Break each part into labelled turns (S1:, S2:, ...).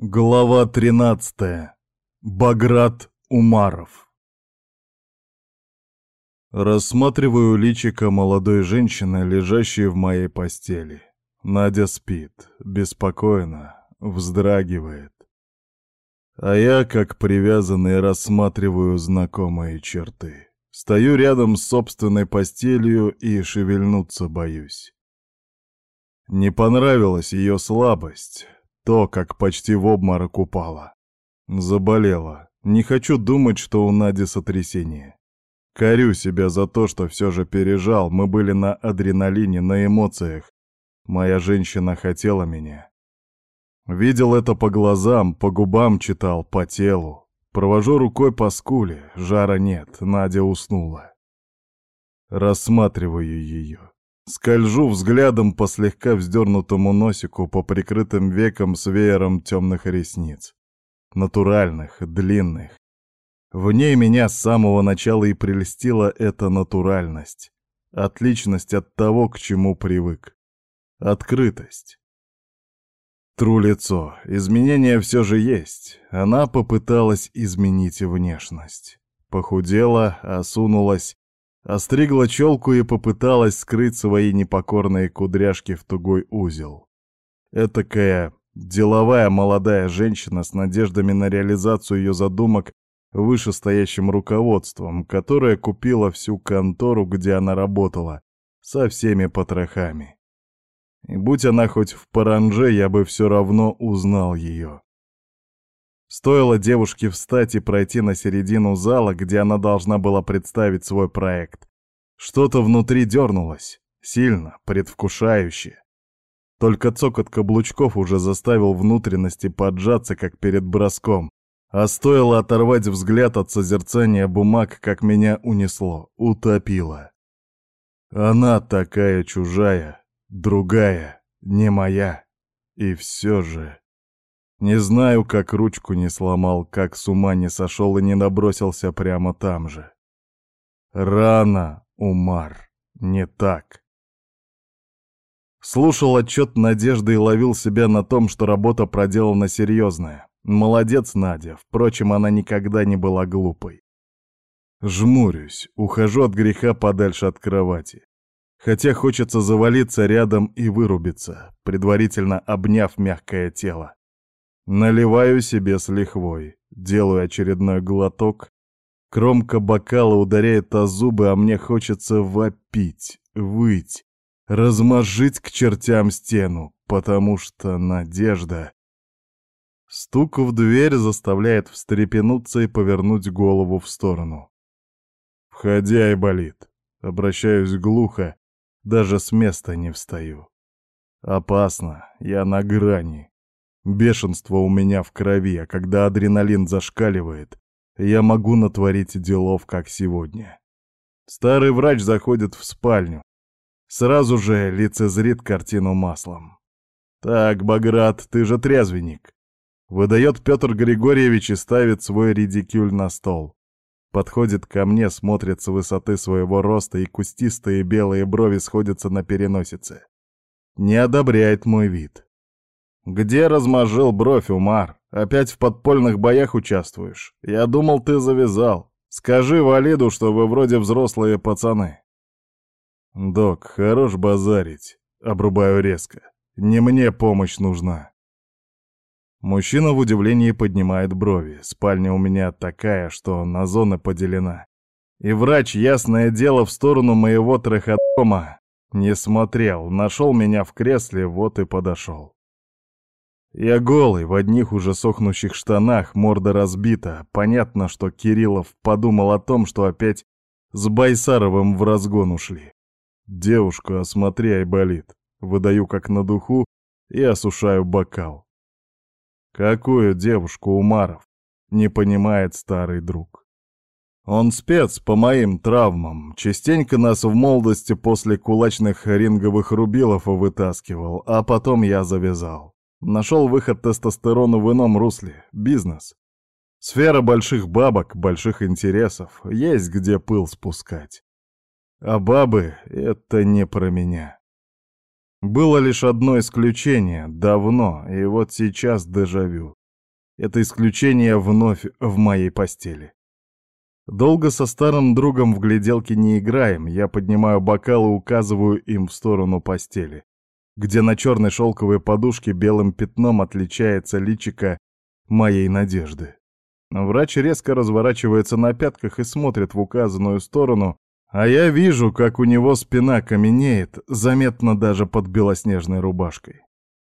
S1: Глава 13. Баграт Умаров. Рассматриваю личико молодой женщины, лежащей в моей постели. Надя спит, беспокойно, вздрагивает. А я, как привязанный, рассматриваю знакомые черты. Стою рядом с собственной постелью и шевельнуться боюсь. Не понравилась ее слабость, то, как почти в обморок упала. Заболела. Не хочу думать, что у Нади сотрясение. Корю себя за то, что все же пережал, мы были на адреналине, на эмоциях. Моя женщина хотела меня. Видел это по глазам, по губам читал, по телу. Провожу рукой по скуле, жара нет, Надя уснула. Рассматриваю ее. Скольжу взглядом по слегка вздернутому носику, по прикрытым векам с веером темных ресниц. Натуральных, длинных. В ней меня с самого начала и прельстила эта натуральность. Отличность от того, к чему привык. Открытость. Тру лицо. Изменения все же есть. Она попыталась изменить внешность. Похудела, осунулась, остригла челку и попыталась скрыть свои непокорные кудряшки в тугой узел. Этакая деловая молодая женщина с надеждами на реализацию ее задумок вышестоящим руководством, которое купила всю контору, где она работала, со всеми потрохами. И будь она хоть в паранже, я бы все равно узнал ее. Стоило девушке встать и пройти на середину зала, где она должна была представить свой проект. Что-то внутри дернулось, сильно, предвкушающе. Только цокот каблучков уже заставил внутренности поджаться, как перед броском. А стоило оторвать взгляд от созерцания бумаг, как меня унесло, утопило. Она такая чужая, другая, не моя. И все же... Не знаю, как ручку не сломал, как с ума не сошел и не набросился прямо там же. Рано, Умар, не так. Слушал отчет Надежды и ловил себя на том, что работа проделана серьезная. Молодец Надя, впрочем, она никогда не была глупой. Жмурюсь, ухожу от греха подальше от кровати. Хотя хочется завалиться рядом и вырубиться, предварительно обняв мягкое тело. Наливаю себе с лихвой, делаю очередной глоток. Кромка бокала ударяет о зубы, а мне хочется вопить, выть, размажить к чертям стену, потому что надежда... Стук в дверь заставляет встрепенуться и повернуть голову в сторону. «Входя и болит». Обращаюсь глухо, даже с места не встаю. Опасно, я на грани. Бешенство у меня в крови, а когда адреналин зашкаливает, я могу натворить делов, как сегодня. Старый врач заходит в спальню. Сразу же лицезрит картину маслом. «Так, Баграт, ты же трезвенник!» Выдает Петр Григорьевич и ставит свой редикюль на стол. Подходит ко мне, смотрит с высоты своего роста, и кустистые белые брови сходятся на переносице. Не одобряет мой вид. «Где размажил бровь, Умар? Опять в подпольных боях участвуешь? Я думал, ты завязал. Скажи Валиду, что вы вроде взрослые пацаны». «Док, хорош базарить», — обрубаю резко. «Не мне помощь нужна». Мужчина в удивлении поднимает брови. Спальня у меня такая, что на зоны поделена. И врач, ясное дело, в сторону моего траходома не смотрел. Нашел меня в кресле, вот и подошел. Я голый, в одних уже сохнущих штанах, морда разбита. Понятно, что Кириллов подумал о том, что опять с Байсаровым в разгон ушли. Девушку осмотри, айболит. Выдаю как на духу и осушаю бокал. Какую девушку Умаров? Не понимает старый друг. Он спец по моим травмам. Частенько нас в молодости после кулачных ринговых рубилов вытаскивал, а потом я завязал. Нашел выход тестостерону в ином русле — бизнес. Сфера больших бабок, больших интересов. Есть где пыл спускать. А бабы — это не про меня. Было лишь одно исключение, давно, и вот сейчас дежавю. Это исключение вновь в моей постели. Долго со старым другом в гляделки не играем, я поднимаю бокал и указываю им в сторону постели, где на черной шелковой подушке белым пятном отличается личика моей надежды. Врач резко разворачивается на пятках и смотрит в указанную сторону, а я вижу, как у него спина каменеет, заметно даже под белоснежной рубашкой.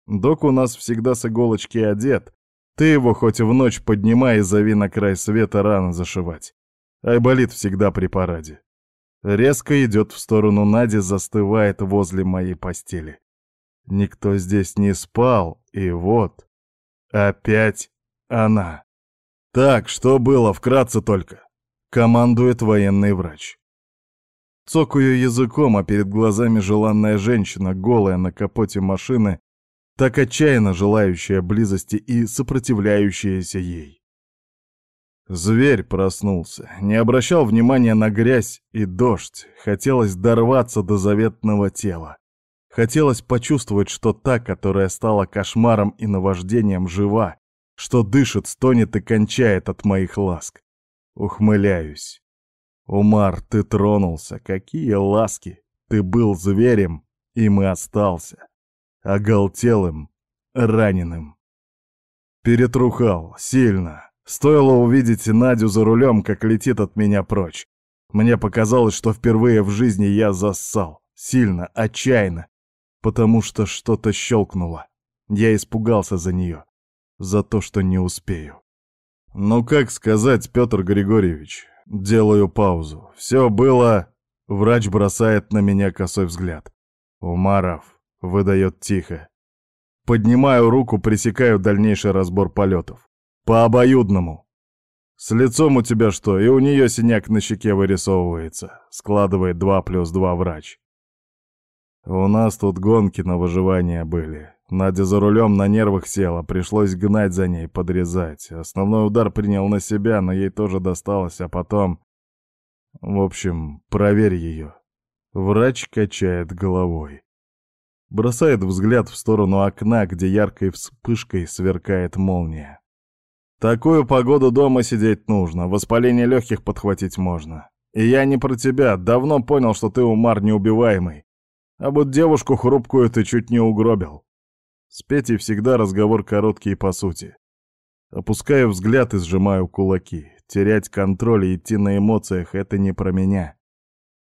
S1: Док у нас всегда с иголочки одет, ты его хоть в ночь поднимай и зови на край света рано зашивать. Айболит всегда при параде. Резко идет в сторону Нади, застывает возле моей постели. Никто здесь не спал, и вот... Опять она. Так, что было, вкратце только. Командует военный врач. Цокаю языком, а перед глазами желанная женщина, голая на капоте машины, так отчаянно желающая близости и сопротивляющаяся ей. Зверь проснулся, не обращал внимания на грязь и дождь. Хотелось дорваться до заветного тела. Хотелось почувствовать, что та, которая стала кошмаром и наваждением, жива, что дышит, стонет и кончает от моих ласк. Ухмыляюсь. Умар, ты тронулся, какие ласки! Ты был зверем, и остался. Оголтелым, раненым. Перетрухал, сильно, Стоило увидеть Надю за рулем, как летит от меня прочь. Мне показалось, что впервые в жизни я зассал. Сильно, отчаянно. Потому что что-то щелкнуло. Я испугался за нее. За то, что не успею. Ну как сказать, Петр Григорьевич? Делаю паузу. Все было... Врач бросает на меня косой взгляд. Умаров выдает тихо. Поднимаю руку, пресекаю дальнейший разбор полетов. По обоюдному. С лицом у тебя что, и у нее синяк на щеке вырисовывается. Складывает два плюс два врач. У нас тут гонки на выживание были. Надя за рулем на нервах села, пришлось гнать за ней, подрезать. Основной удар принял на себя, но ей тоже досталось, а потом... В общем, проверь ее. Врач качает головой. Бросает взгляд в сторону окна, где яркой вспышкой сверкает молния. Такую погоду дома сидеть нужно, воспаление легких подхватить можно. И я не про тебя, давно понял, что ты, Умар, неубиваемый. А вот девушку хрупкую ты чуть не угробил. С Петей всегда разговор короткий по сути. Опускаю взгляд и сжимаю кулаки. Терять контроль и идти на эмоциях — это не про меня.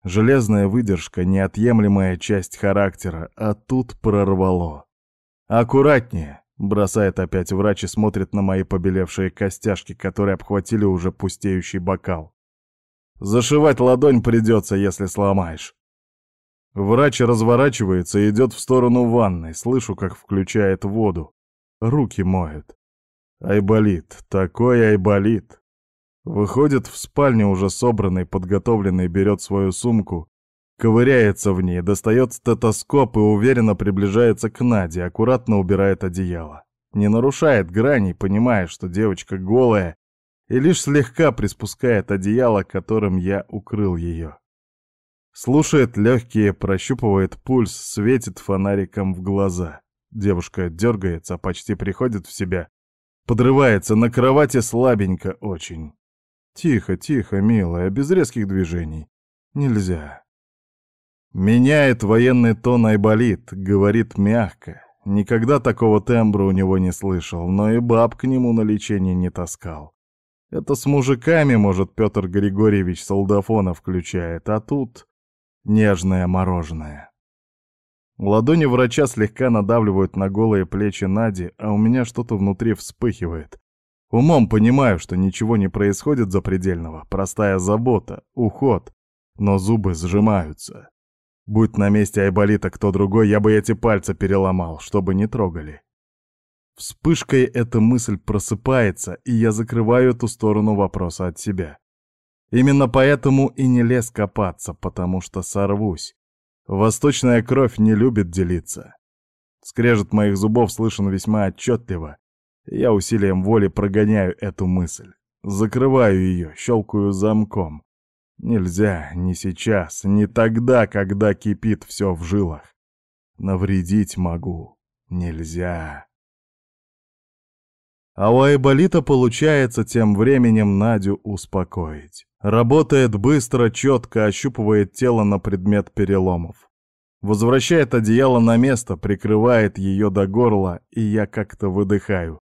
S1: Железная выдержка — неотъемлемая часть характера, а тут прорвало. Аккуратнее. Бросает опять врач и смотрит на мои побелевшие костяшки, которые обхватили уже пустеющий бокал. Зашивать ладонь придется, если сломаешь. Врач разворачивается и идет в сторону ванной. Слышу, как включает воду. Руки моет. Айболит, такой айболит. Выходит в спальню уже собранный, подготовленный, берет свою сумку Ковыряется в ней, достает стетоскоп и уверенно приближается к Наде, аккуратно убирает одеяло. Не нарушает граней, понимая, что девочка голая, и лишь слегка приспускает одеяло, которым я укрыл ее. Слушает легкие, прощупывает пульс, светит фонариком в глаза. Девушка дергается, почти приходит в себя. Подрывается на кровати слабенько очень. Тихо, тихо, милая, без резких движений. Нельзя. Меняет военный тон Айболит, говорит мягко. Никогда такого тембра у него не слышал, но и баб к нему на лечение не таскал. Это с мужиками, может, Петр Григорьевич солдафона включает, а тут нежное мороженое. Ладони врача слегка надавливают на голые плечи Нади, а у меня что-то внутри вспыхивает. Умом понимаю, что ничего не происходит запредельного, простая забота, уход, но зубы сжимаются. Будь на месте Айболита кто другой, я бы эти пальцы переломал, чтобы не трогали. Вспышкой эта мысль просыпается, и я закрываю эту сторону вопроса от себя. Именно поэтому и не лез копаться, потому что сорвусь. Восточная кровь не любит делиться. Скрежет моих зубов слышен весьма отчетливо. Я усилием воли прогоняю эту мысль. Закрываю ее, щелкаю замком. Нельзя, не сейчас, не тогда, когда кипит все в жилах. Навредить могу. Нельзя. А у Айболита получается тем временем Надю успокоить. Работает быстро, четко, ощупывает тело на предмет переломов. Возвращает одеяло на место, прикрывает ее до горла, и я как-то выдыхаю.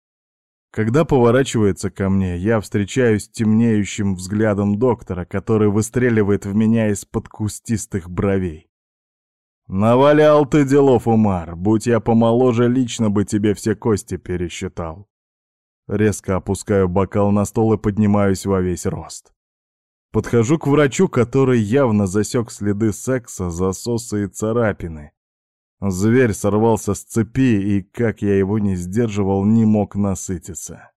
S1: Когда поворачивается ко мне, я встречаюсь темнеющим взглядом доктора, который выстреливает в меня из-под кустистых бровей. «Навалял ты делов, Умар, будь я помоложе, лично бы тебе все кости пересчитал». Резко опускаю бокал на стол и поднимаюсь во весь рост. Подхожу к врачу, который явно засек следы секса, засосы и царапины. Зверь сорвался с цепи и, как я его не сдерживал, не мог насытиться.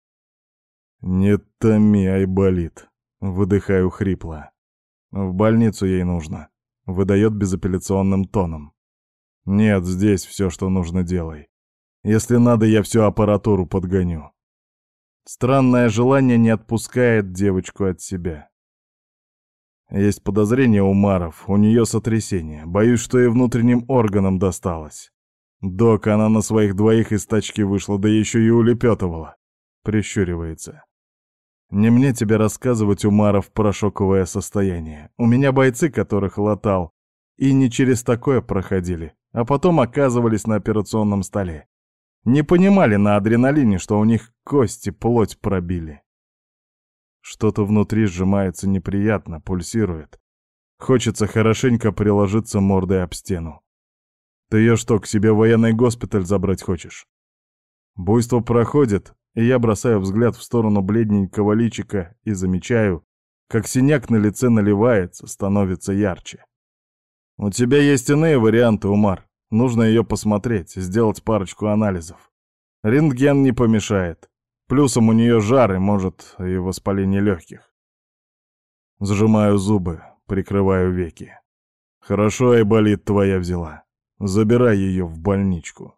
S1: «Не томи, Айболит», — выдыхаю хрипло. «В больницу ей нужно», — выдает безапелляционным тоном. «Нет, здесь все, что нужно, делай. Если надо, я всю аппаратуру подгоню». Странное желание не отпускает девочку от себя. Есть подозрение у Маров, у нее сотрясение. Боюсь, что и внутренним органам досталось. Док, она на своих двоих из тачки вышла, да еще и улепетывала. Прищуривается. Не мне тебе рассказывать у Маров про шоковое состояние. У меня бойцы, которых латал, и не через такое проходили, а потом оказывались на операционном столе. Не понимали на адреналине, что у них кости плоть пробили. Что-то внутри сжимается неприятно, пульсирует. Хочется хорошенько приложиться мордой об стену. Ты ее что, к себе в военный госпиталь забрать хочешь? Буйство проходит, и я бросаю взгляд в сторону бледненького личика и замечаю, как синяк на лице наливается, становится ярче. У тебя есть иные варианты, Умар. Нужно ее посмотреть, сделать парочку анализов. Рентген не помешает. Плюсом у нее жар и, может, и воспаление легких. Зажимаю зубы, прикрываю веки. Хорошо, и болит твоя взяла. Забирай ее в больничку.